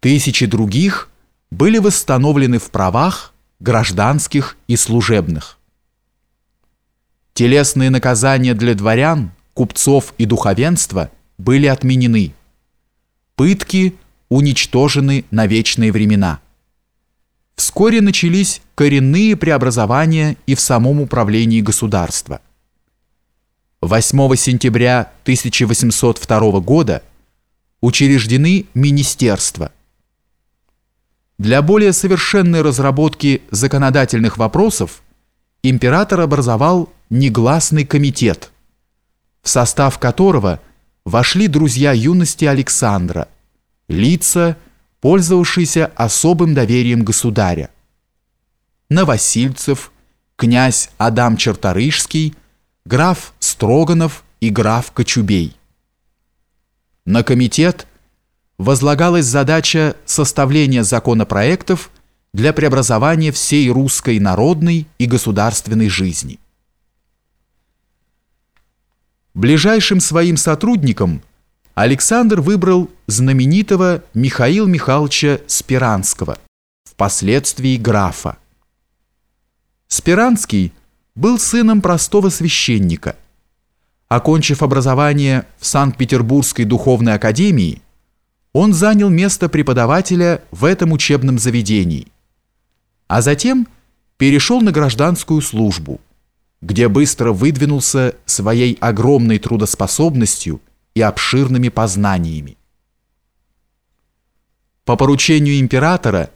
Тысячи других были восстановлены в правах гражданских и служебных. Телесные наказания для дворян, купцов и духовенства были отменены. Пытки уничтожены на вечные времена. Вскоре начались коренные преобразования и в самом управлении государства. 8 сентября 1802 года учреждены министерства. Для более совершенной разработки законодательных вопросов император образовал негласный комитет, в состав которого вошли друзья юности Александра, лица, пользовавшиеся особым доверием государя. Новосильцев, князь Адам Черторышский, граф Строганов и граф Кочубей. На комитет возлагалась задача составления законопроектов для преобразования всей русской народной и государственной жизни. Ближайшим своим сотрудником Александр выбрал знаменитого Михаила Михайловича Спиранского, впоследствии графа. Спиранский был сыном простого священника – Окончив образование в Санкт-Петербургской духовной академии, он занял место преподавателя в этом учебном заведении, а затем перешел на гражданскую службу, где быстро выдвинулся своей огромной трудоспособностью и обширными познаниями. По поручению императора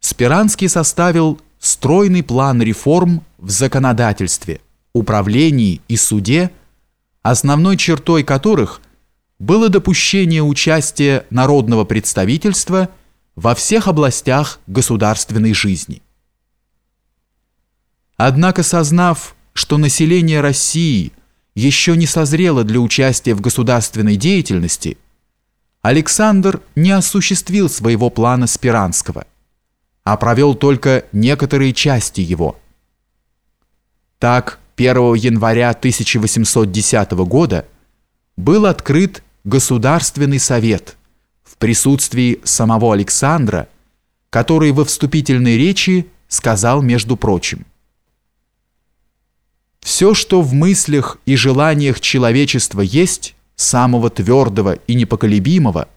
Спиранский составил стройный план реформ в законодательстве, управлении и суде – основной чертой которых было допущение участия народного представительства во всех областях государственной жизни. Однако сознав, что население России еще не созрело для участия в государственной деятельности, Александр не осуществил своего плана Спиранского, а провел только некоторые части его. Так, 1 января 1810 года был открыт Государственный совет в присутствии самого Александра, который во вступительной речи сказал, между прочим, «Все, что в мыслях и желаниях человечества есть, самого твердого и непоколебимого,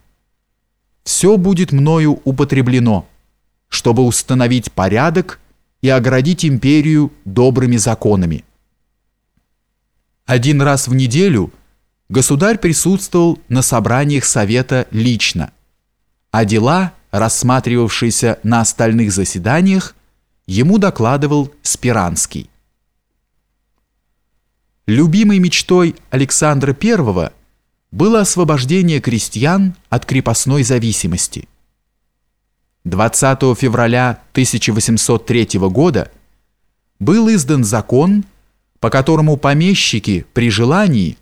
все будет мною употреблено, чтобы установить порядок и оградить империю добрыми законами» Один раз в неделю государь присутствовал на собраниях Совета лично, а дела, рассматривавшиеся на остальных заседаниях, ему докладывал Спиранский. Любимой мечтой Александра I было освобождение крестьян от крепостной зависимости. 20 февраля 1803 года был издан закон по которому помещики при желании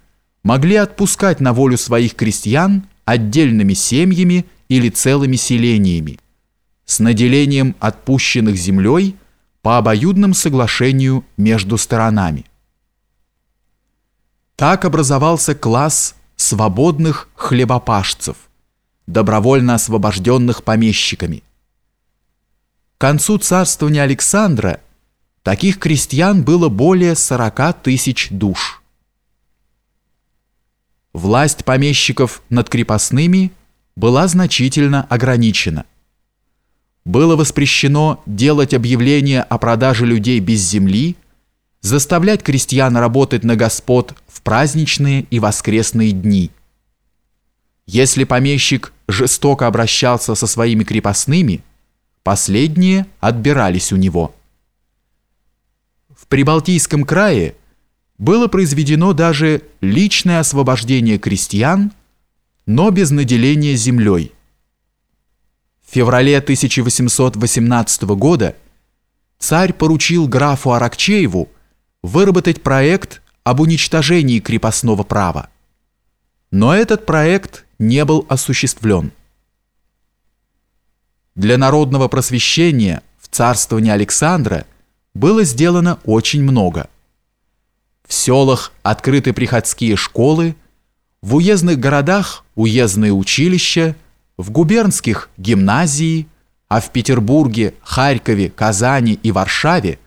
могли отпускать на волю своих крестьян отдельными семьями или целыми селениями с наделением отпущенных землей по обоюдным соглашению между сторонами. Так образовался класс свободных хлебопашцев, добровольно освобожденных помещиками. К концу царствования Александра – Таких крестьян было более 40 тысяч душ. Власть помещиков над крепостными была значительно ограничена. Было воспрещено делать объявления о продаже людей без земли, заставлять крестьян работать на господ в праздничные и воскресные дни. Если помещик жестоко обращался со своими крепостными, последние отбирались у него – в Прибалтийском крае было произведено даже личное освобождение крестьян, но без наделения землей. В феврале 1818 года царь поручил графу Аракчееву выработать проект об уничтожении крепостного права. Но этот проект не был осуществлен. Для народного просвещения в царствовании Александра – было сделано очень много. В селах открыты приходские школы, в уездных городах уездные училища, В губернских – гимназии, а в Петербурге, Харькове, Казани и Варшаве